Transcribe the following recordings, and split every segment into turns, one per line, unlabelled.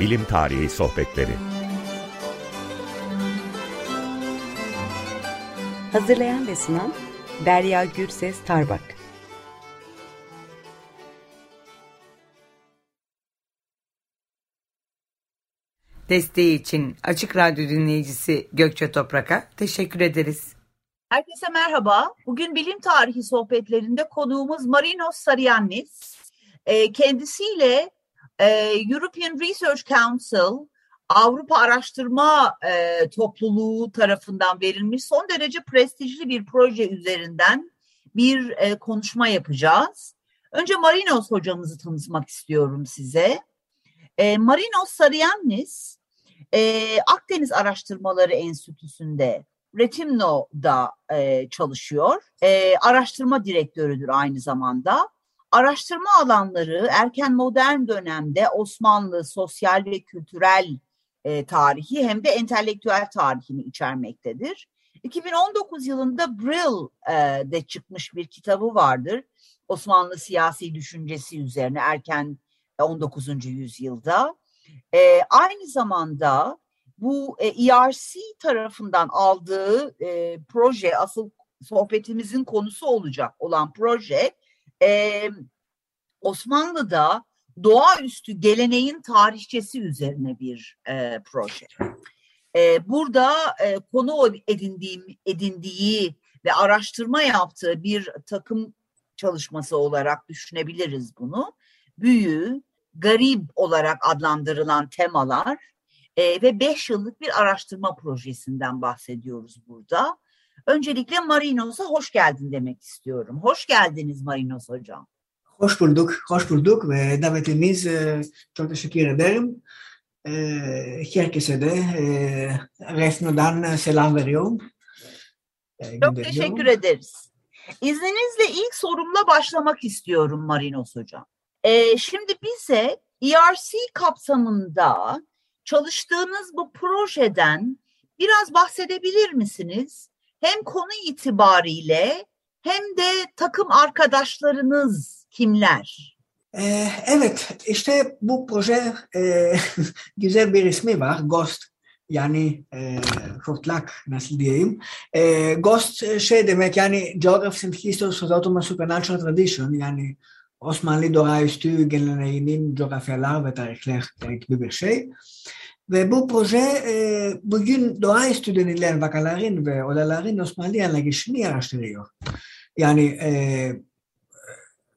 Bilim Tarihi Sohbetleri
Hazırlayan ve sunan Derya Gürses Tarbak
Desteği için Açık Radyo dinleyicisi Gökçe Toprak'a teşekkür ederiz.
Herkese merhaba. Bugün bilim tarihi sohbetlerinde konuğumuz Marinos Saryannis. E, kendisiyle e, European Research Council, Avrupa Araştırma e, Topluluğu tarafından verilmiş son derece prestijli bir proje üzerinden bir e, konuşma yapacağız. Önce Marinos hocamızı tanıtmak istiyorum size. E, Marinos Saryannis, e, Akdeniz Araştırmaları Enstitüsü'nde Retimno'da e, çalışıyor. E, araştırma direktörüdür aynı zamanda. Araştırma alanları erken modern dönemde Osmanlı sosyal ve kültürel e, tarihi hem de entelektüel tarihini içermektedir. 2019 yılında Brill'de çıkmış bir kitabı vardır. Osmanlı siyasi düşüncesi üzerine erken 19. yüzyılda. E, aynı zamanda bu e, ERC tarafından aldığı e, proje, asıl sohbetimizin konusu olacak olan proje, e, Osmanlı'da doğaüstü geleneğin tarihçesi üzerine bir e, proje. E, burada e, konu edindiğim, edindiği ve araştırma yaptığı bir takım çalışması olarak düşünebiliriz bunu. Büyü, garip olarak adlandırılan temalar e, ve beş yıllık bir araştırma projesinden bahsediyoruz burada. Öncelikle Marinos'a hoş geldin demek istiyorum. Hoş geldiniz Marinos Hocam.
Hoş bulduk, hoş bulduk ve davetiniz e, çok teşekkür ederim. E, herkese de e, Resno'dan selam veriyorum.
Çok teşekkür ederiz. İzninizle ilk sorumla başlamak istiyorum Marinos Hocam. Şimdi bize ERC kapsamında çalıştığınız bu projeden biraz bahsedebilir misiniz? Hem konu itibariyle hem de takım arkadaşlarınız kimler?
Ee, evet, işte bu proje e, güzel bir ismi var, Ghost. Yani e, nasıl diyeyim. E, Ghost şey demek yani History of Ottoman Supernatural Tradition yani Osmanlı doğaüstü geleneğinin coğrafyalar ve tarihler gibi bir şey. Ve bu proje e, bugün doğaüstü denilen vakaların ve olayların Osmanlı anlayışını araştırıyor. Yani e,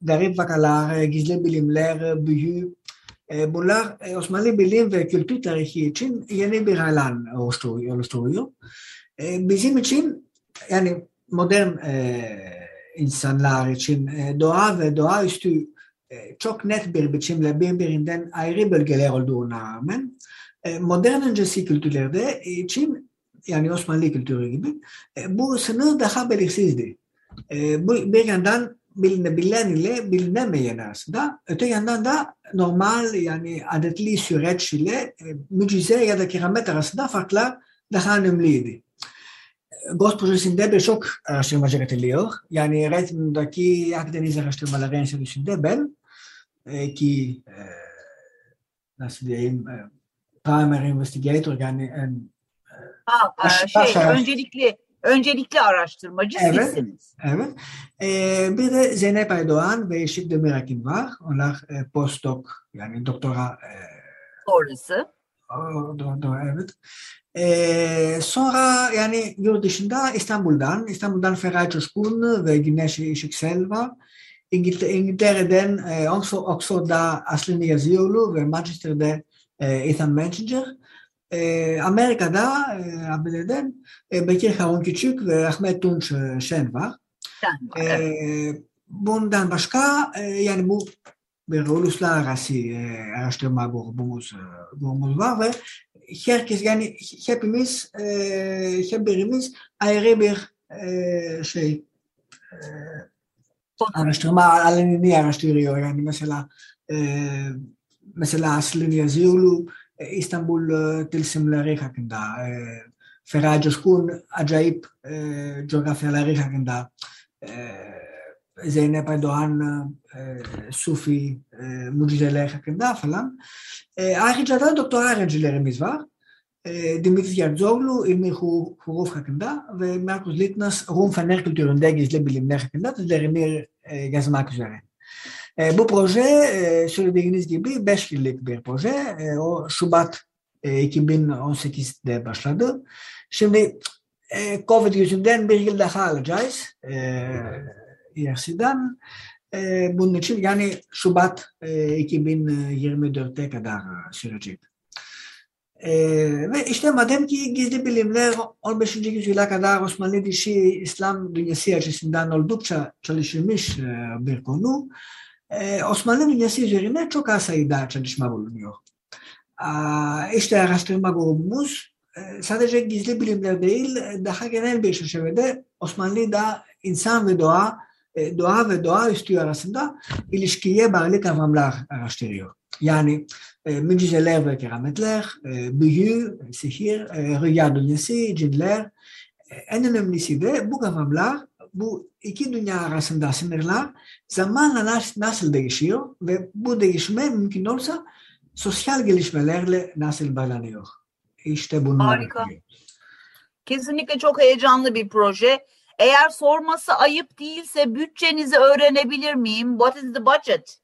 garip vakalar, gizli bilimler, büyü, e, bunlar e, Osmanlı bilim ve kültür tarihi için yeni bir alan oluşturuyor. E, bizim için yani modern e, insanlar için e, doğa ve doğaüstü e, çok net bir biçimle birbirinden ayrı bölgeler olduğuna rağmen modern öncesi kültürlerde için yani Osmanlı kültürü gibi bu sınır daha belirsizdi. Bu bir yandan bilinebilen ile bilinemeyen arasında, öte yandan da normal yani adetli süreç ile mucize ya da keramet arasında farklar daha önemliydi. Ghost projesinde birçok araştırmacı katılıyor. Yani Redmond'daki Akdeniz Araştırmaları Enstitüsü'nde ben e, ki e, nasıl diyeyim e, primary investigator yani en,
ha, baş, şey, baş öncelikli öncelikli araştırmacı
evet,
sizsiniz.
Evet. Ee, bir de Zeynep Aydoğan ve Işık Demirakin var. Onlar e, postdoc yani doktora e,
sonrası.
Doğru, doğru, evet. Ee, sonra yani yurt dışında İstanbul'dan, İstanbul'dan Feray Coşkun ve Güneş Işıksel var. İngiltere, İngiltere'den e, Oxford, Oxford'da Aslini Yazıyoğlu ve Manchester'da e, Ethan Messenger. E, Amerika'da e, ABD'den e, Bekir Harun Küçük ve Ahmet Tunç e, Şen var. E, bundan başka yani bu bir uluslararası araştırma grubumuz, grubumuz var ve herkes yani hepimiz hep birimiz ayrı bir şey araştırma alanını araştırıyor. Yani mesela mesela Aslin Yazıoğlu e, İstanbul e, tılsımları hakkında, e, Ferhat Coşkun acayip e, coğrafyaları hakkında, e, Zeynep Erdoğan, e, Sufi, e, mucizeler hakkında falan. E, ayrıca da doktora öğrencilerimiz var. E, Dimitri Yerzoglu, İlmir Huruf hakkında ve Markus Litnas, Rum Fener kültüründe gizli bilimler hakkında tezlerini e, yazmak üzere. E, bu proje e, söylediğiniz gibi 5 yıllık bir proje. E, o Şubat e, 2018'de başladı. Şimdi e, Covid yüzünden bir yıl daha alacağız. E, ERC'den. E, bunun için yani Şubat e, 2024'te kadar sürecek. E, ve işte madem ki gizli bilimler 15. yüzyıla kadar Osmanlı dışı İslam dünyası açısından oldukça çalışılmış e, bir konu. E, Osmanlı dünyası üzerine çok az sayıda çalışma bulunuyor. E, işte araştırma grubumuz e, sadece gizli bilimler değil, daha genel bir çerçevede Osmanlı'da insan ve doğa e, doğa ve doğaüstü arasında ilişkiye bağlı kavramlar araştırıyor. Yani e, mucizeler ve kerametler, e, büyü, sihir, rüya dünyası, cinler. En önemlisi de bu kavramlar, bu iki dünya arasında sınırlar zamanla nasıl değişiyor ve bu değişme mümkün olsa sosyal gelişmelerle nasıl bağlanıyor. İşte bunlar.
Harika. Kesinlikle çok heyecanlı bir proje. Eğer sorması ayıp değilse bütçenizi öğrenebilir miyim? What is the budget?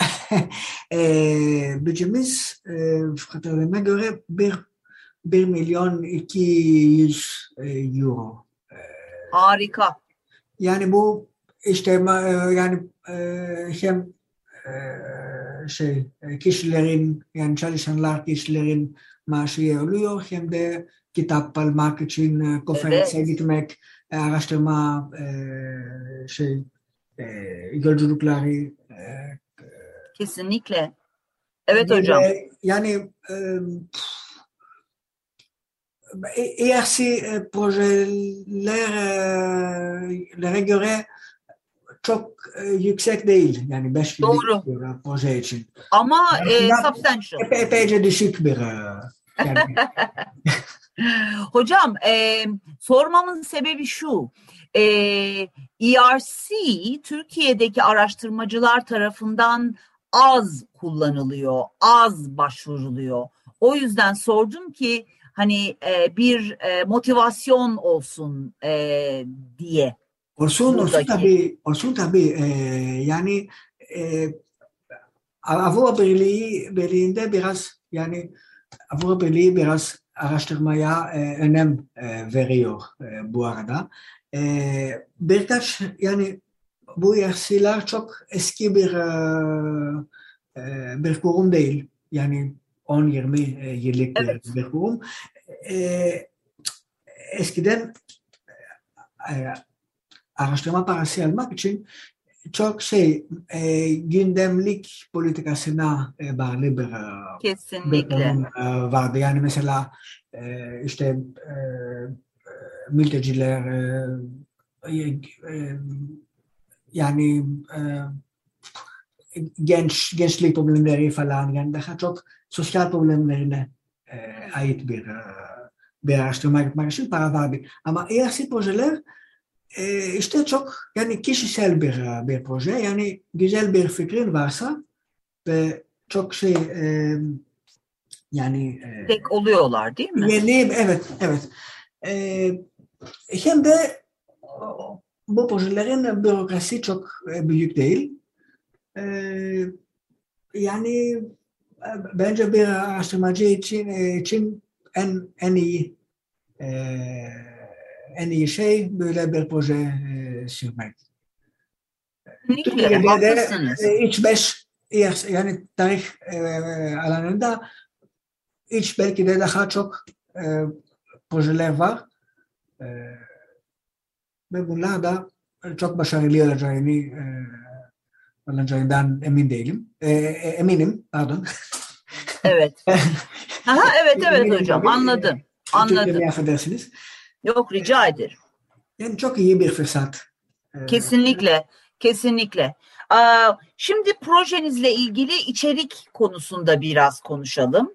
e, bütçemiz e, hatırlamaya göre 1, 1 milyon 200 e, euro. E,
Harika.
Yani bu işte yani e, hem e, şey kişilerin yani çalışanlar kişilerin maaşı oluyor hem de kitap almak için konferansa evet. gitmek araştırma e, şey e, yolculukları e,
kesinlikle evet hocam
yani e, ERC projelere göre çok yüksek değil yani 5
Doğru.
bir proje için.
Ama e, substantial.
Epe, epeyce düşük bir yani.
Hocam e, sormamın sebebi şu. E, ERC Türkiye'deki araştırmacılar tarafından az kullanılıyor, az başvuruluyor. O yüzden sordum ki hani e, bir e, motivasyon olsun e, diye.
Olsun, olsun tabii, olsun tabii. E, yani e, Avrupa Birliği, Birliği'nde biraz yani Avrupa Birliği biraz araştırmaya e, önem e, veriyor e, bu arada. E, birkaç yani bu yersiler çok eski bir e, e bir kurum değil. Yani 10-20 e, yıllık evet. bir, kurum. E, eskiden e, araştırma parası almak için çok şey e, gündemlik politikasına e, bağlı bir,
Kesinlikle.
bir e, vardı. Yani mesela e, işte e, mülteciler e, e, yani e, genç gençlik problemleri falan yani daha çok sosyal problemlerine e, ait bir bir araştırma yapmak için para vardı. Ama ERC projeler e, işte çok yani kişisel bir bir proje yani güzel bir fikrin varsa ve çok şey e, yani
e, tek oluyorlar değil mi?
Yeni evet evet. E, hem de bu projelerin bürokrasi çok büyük değil. E, yani bence bir araştırmacı için için en en iyi e, en iyi şey böyle bir proje e, sürmek.
Türkiye'de de
e, iç beş yani tarih e, alanında iç belki de daha çok e, projeler var. E, ve bunlar da çok başarılı olacağını e, olacağından emin değilim. E, eminim, pardon.
Evet. Aha, evet evet hocam anladım. Anladım.
Türkiye'de affedersiniz.
Yok rica ederim.
Yani çok iyi bir fırsat.
Kesinlikle, kesinlikle. Şimdi projenizle ilgili içerik konusunda biraz konuşalım.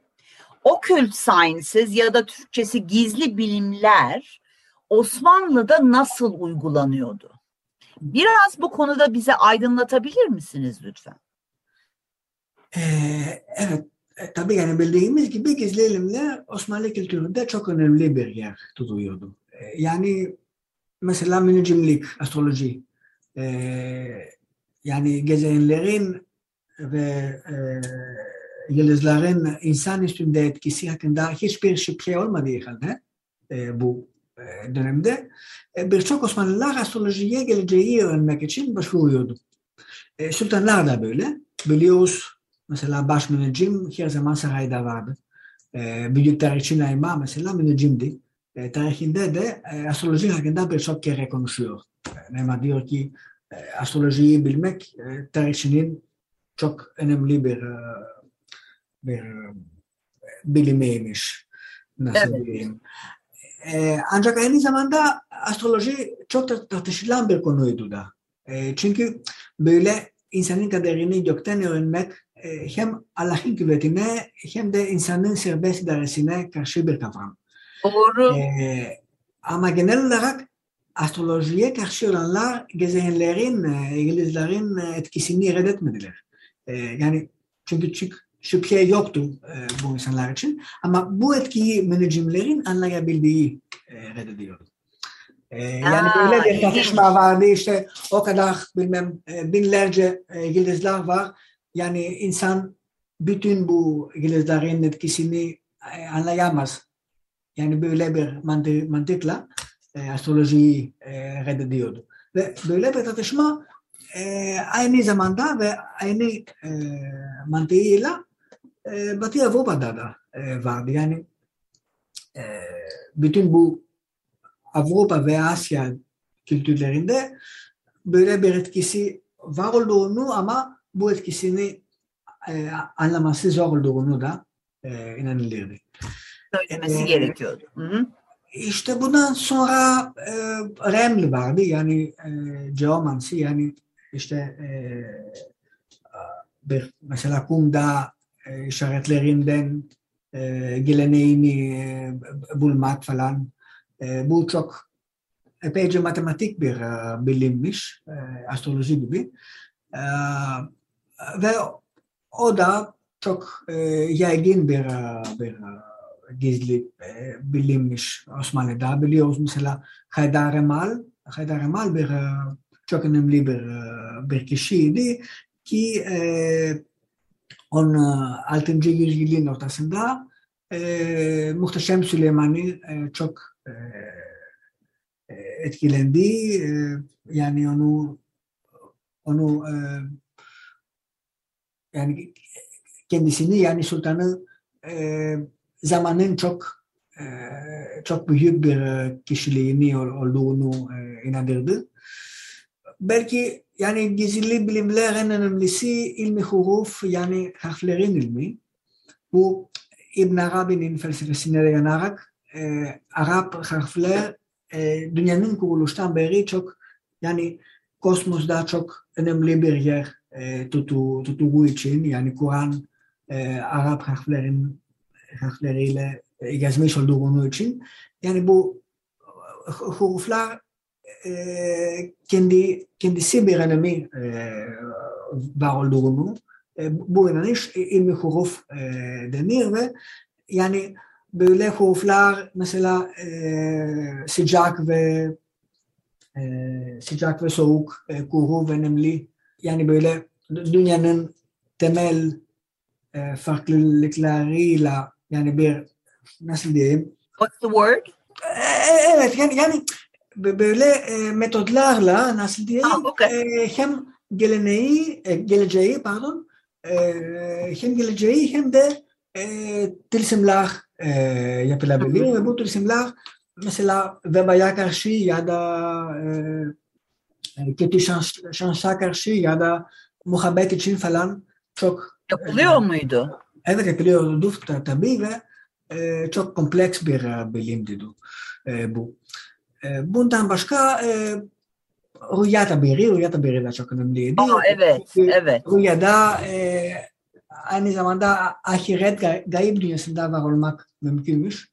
Occult Sciences ya da Türkçesi gizli bilimler Osmanlı'da nasıl uygulanıyordu? Biraz bu konuda bize aydınlatabilir misiniz lütfen?
Ee, evet, e, tabii yani bildiğimiz gibi gizli ilimler Osmanlı kültüründe çok önemli bir yer tutuyordu. Ee, yani mesela münicimlik, astroloji, e, yani gezegenlerin ve e, yıldızların insan üstünde etkisi hakkında hiçbir şüphe olmadığı halde e, bu e, dönemde e, birçok Osmanlılar astrolojiye geleceği öğrenmek için başvuruyordu. E, sultanlar da böyle. Biliyoruz mesela baş müneccim her zaman sarayda vardı. E, büyük tarihçi Naima mesela müneccimdi. E, tarihinde de e, astroloji hakkında birçok kere konuşuyor. E, Naima diyor ki e, astrolojiyi bilmek e, tarihçinin çok önemli bir e, bir e, bilimiymiş. Nasıl
Evet.
diyeyim. E, ancak aynı zamanda astroloji çok tartışılan bir konuydu da. E, çünkü böyle insanın kaderini gökten öğrenmek e, hem Allah'ın kuvvetine hem de insanın serbest idaresine karşı bir kavram.
Doğru.
E, ama genel olarak astrolojiye karşı olanlar gezegenlerin, e, yıldızların e, etkisini reddetmediler. E, yani çünkü çık, şüphe yoktu e, bu insanlar için. Ama bu etkiyi müneccimlerin anlayabildiği e, reddediyordu. E, yani
Aa,
böyle bir tartışma vardı işte o kadar bilmem e, binlerce e, yıldızlar var. Yani insan bütün bu yıldızların etkisini e, anlayamaz. Yani böyle bir mantık, mantıkla e, astrolojiyi e, reddediyordu. Ve böyle bir tartışma e, aynı zamanda ve aynı e, mantığıyla e, Batı Avrupa'da da e, vardı. Yani e, bütün bu Avrupa ve Asya kültürlerinde böyle bir etkisi var olduğunu ama bu etkisini e, anlaması zor olduğunu da e, inanılırdı.
Söylemesi
e,
gerekiyordu. Hı hı.
İşte bundan sonra e, Remli vardı yani e, geomansi yani işte e, bir mesela kumda işaretlerinden e, geleneğini e, bulmak falan. E, bu çok epeyce matematik bir e, bilimmiş e, astroloji gibi. E, ve o da çok e, yaygın bir e, bir e, gizli e, bilinmiş. Osmanlı'da. Biliyoruz mesela Haydar Emal, Haydar Emal bir e, çok önemli bir e, bir kişiydi ki e, 16. yüzyılın ortasında e, Muhteşem Süleyman'ı e, çok e, e, etkilendi. E, yani onu onu e, yani kendisini yani sultanı e, zamanın çok e, çok büyük bir e, kişiliğini ol- olduğunu e, inandırdı. Belki yani gizli bilimler en önemlisi ilmi huruf yani harflerin ilmi. Bu İbn Arabi'nin felsefesine dayanarak e, Arap harfler e, dünyanın kuruluştan beri çok yani kosmosda çok önemli bir yer e, tutu, tuttuğu için yani Kur'an e, Arap harflerin harfleriyle e, yazmış olduğunu için yani bu e, huruflar kendi kendisi bir önemi e, var olduğunu e, bu inanış ilmi huruf e, denir ve yani böyle huruflar mesela sıcak ve sıcak ve soğuk kuru ve nemli yani böyle dünyanın temel farklılıklarıyla yani bir nasıl diyeyim
What's the word?
evet yani yani böyle e, metodlarla nasıl diyeyim
Ah, okay.
e, hem geleneği e, geleceği pardon e, hem geleceği hem de e, tılsımlar e, yapılabilir ve bu tılsımlar mesela vebaya karşı ya da e, e, kötü şans, şansa karşı ya da muhabbet için falan çok
Yapılıyor muydu?
Evet yapılıyordu ta- tabii ve e, çok kompleks bir e, bilimdi. E, bu. E, bundan başka e, rüya tabiri, rüya tabiri de çok önemliydi.
Aa, evet,
Çünkü
evet.
Rüyada e, aynı zamanda ahiret gay- gayb dünyasında var olmak mümkünmüş.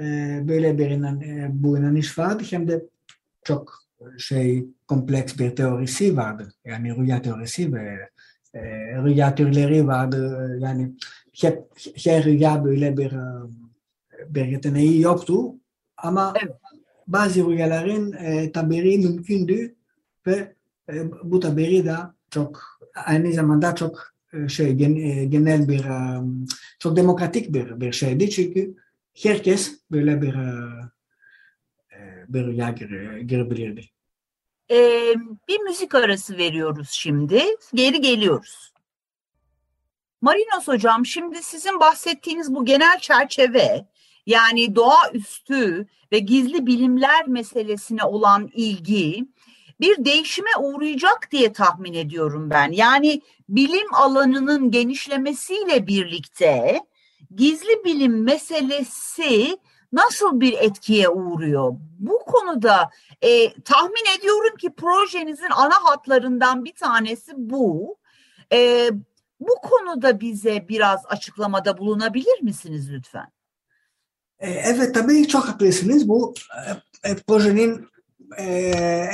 E, böyle bir inan, e, bu inanış vardı. Hem de çok şey kompleks bir teorisi vardı. Yani rüya teorisi ve e, rüya türleri vardı. Yani hep her rüya böyle bir bir yeteneği yoktu. Ama evet. Bazı rüyaların e, tabiri mümkündü ve e, bu tabiri de çok aynı zamanda çok şey genel bir çok demokratik bir bir şeydi çünkü herkes böyle bir bir rüya girebilirdi.
Ee, bir müzik arası veriyoruz şimdi. Geri geliyoruz. Marinos hocam şimdi sizin bahsettiğiniz bu genel çerçeve yani doğaüstü ve gizli bilimler meselesine olan ilgi bir değişime uğrayacak diye tahmin ediyorum ben. Yani bilim alanının genişlemesiyle birlikte gizli bilim meselesi nasıl bir etkiye uğruyor? Bu konuda e, tahmin ediyorum ki projenizin ana hatlarından bir tanesi bu. E, bu konuda bize biraz açıklamada bulunabilir misiniz lütfen?
E, evet tabii çok haklısınız. Bu e, projenin e,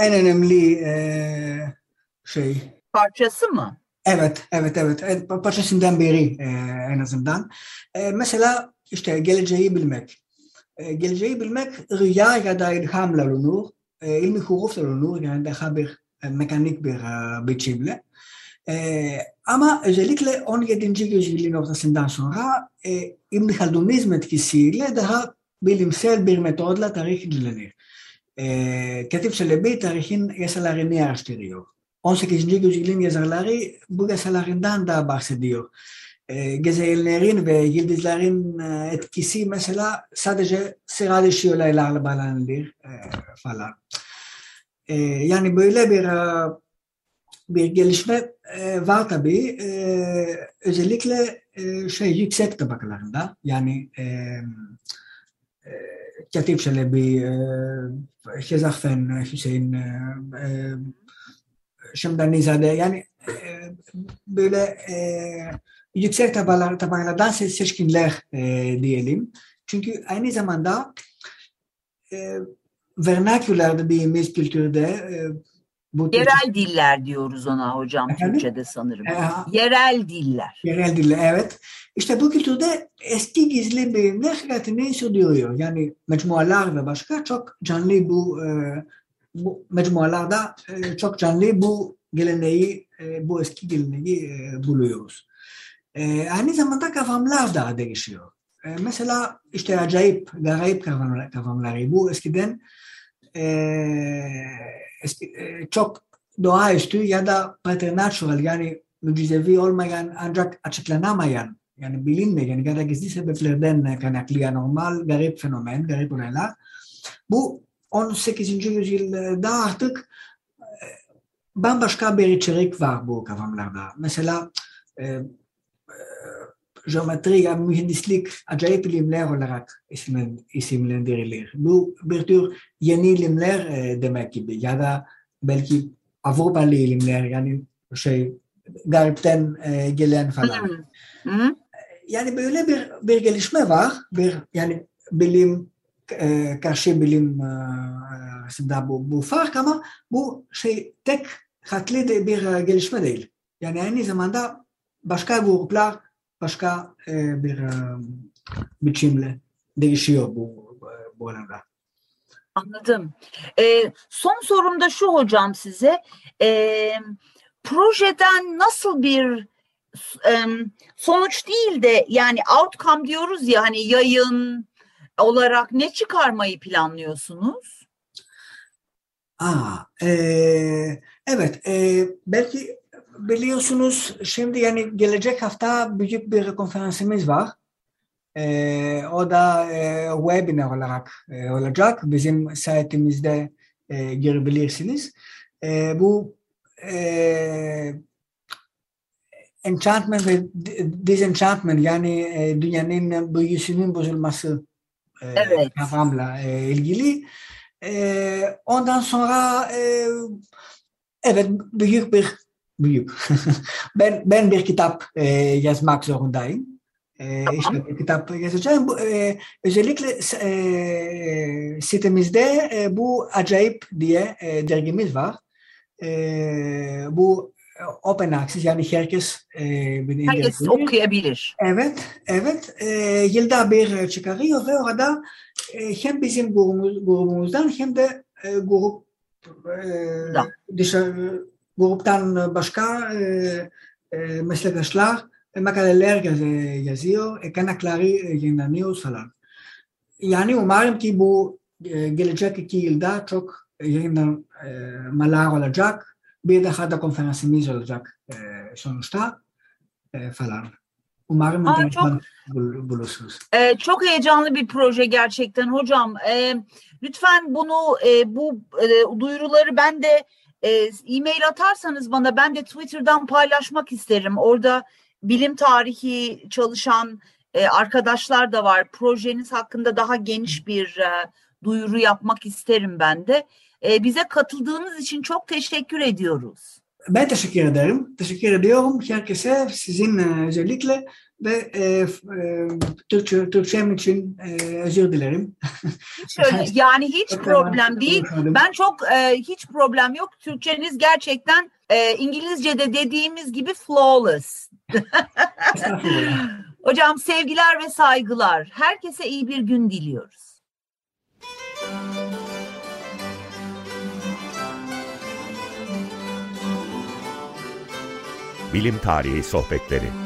en önemli şey.
Parçası mı?
Evet, evet, evet. Parçasından biri e, en azından. Mesela işte geleceği bilmek. Geleceği bilmek rüya ya da ilhamla olunur. İlmi hurufla olunur. Yani daha bir mekanik bir biçimle. E, ama özellikle 17. yüzyılın ortasından sonra e, İbn Haldunizm etkisiyle daha bilimsel bir metodla tarih edilir. E, Katip Çelebi tarihin yasalarını araştırıyor. 18. yüzyılın yazarları bu yasalarından da bahsediyor. E, gezegenlerin ve yıldızların e, etkisi mesela sadece sıra dışı olaylarla bağlanılır e, falan. E, yani böyle bir e, bir gelişme e, var tabii. E, özellikle e, şey yüksek tabakalarında yani e, e, Katip Çelebi, e, Şezahfen, Hüseyin, e, e, Şemdanizade yani e, böyle e, yüksek tabakalar, tabakalardan seçkinler e, diyelim. Çünkü aynı zamanda e, vernaküler dediğimiz kültürde e,
bu yerel diller diyoruz ona hocam Efendim? Türkçe'de sanırım. Ee, yerel diller.
Yerel diller evet. İşte bu kültürde eski gizli bilimler hayatını sürdürüyor. Yani mecmualar ve başka çok canlı bu e, bu mecmualarda e, çok canlı bu geleneği, e, bu eski geleneği e, buluyoruz. E, aynı zamanda kavramlar da değişiyor. E, mesela işte acayip, garip kavramlar, kavramları. Bu eskiden e, e, çok doğaüstü ya da preternatural yani mucizevi olmayan ancak açıklanamayan yani bilinmeyen ya da gizli sebeplerden kaynaklı normal garip fenomen, garip olaylar. Bu 18. yüzyılda artık e, bambaşka bir içerik var bu kavramlarda. Mesela e, geometri ya mühendislik acayip bilimler olarak isimlendirilir. Bu bir tür yeni ilimler e, demek gibi ya da belki Avrupalı ilimler yani şey garipten e, gelen falan. Hı hı. Yani böyle bir bir gelişme var. Bir yani bilim e, karşı bilim e, bu, bu fark ama bu şey tek hatlı bir gelişme değil. Yani aynı zamanda başka gruplar başka e, bir e, biçimle değişiyor bu, bu alanda.
Anladım. Ee, son sorum da şu hocam size. Ee, projeden nasıl bir e, sonuç değil de yani outcome diyoruz ya hani yayın olarak ne çıkarmayı planlıyorsunuz?
Aa, e, evet e, belki biliyorsunuz şimdi yani gelecek hafta büyük bir konferansımız var. Ee, o da e, webinar olarak e, olacak. Bizim siteimizde e, girebilirsiniz. E, bu e, enchantment ve disenchantment yani e, dünyanın büyüsünün bozulması e, evet. kavramla e, ilgili. E, ondan sonra e, evet büyük bir büyük. ben ben bir kitap e, yazmak zorundayım. E, tamam. işte bir kitap yazacağım. Bu, e, özellikle e, sitemizde e, bu acayip diye e, dergimiz var. e, bu open access yani herkes e,
herkes okuyabilir.
Evet, evet. E, yılda bir çıkarıyor ve orada e, hem bizim grubumuz, grubumuzdan hem de e, grup e, dışarı, gruptan başka e, e, meslektaşlar makaleler yazıyor, e, kaynakları yayınlanıyor falan. Yani umarım ki bu gelecek iki yılda çok yayınlamalar olacak. Bir daha da konferansımız olacak sonuçta falan. Umarım
Aa, çok,
bulursunuz.
E, çok heyecanlı bir proje gerçekten hocam. E, lütfen bunu e, bu e, duyuruları ben de e-mail atarsanız bana ben de Twitter'dan paylaşmak isterim. Orada bilim tarihi çalışan e, arkadaşlar da var. Projeniz hakkında daha geniş bir e, duyuru yapmak isterim ben de. E, bize katıldığınız için çok teşekkür ediyoruz.
Ben teşekkür ederim. Teşekkür ediyorum herkese, sizin e, özellikle ve e, e, Türkçe, Türkçem için e, özür dilerim.
Hiç öyle, yani hiç problem değil. Ben çok e, hiç problem yok. Türkçeniz gerçekten e, İngilizce'de dediğimiz gibi flawless. Hocam sevgiler ve saygılar. Herkese iyi bir gün diliyoruz.
Bilim Tarihi Sohbetleri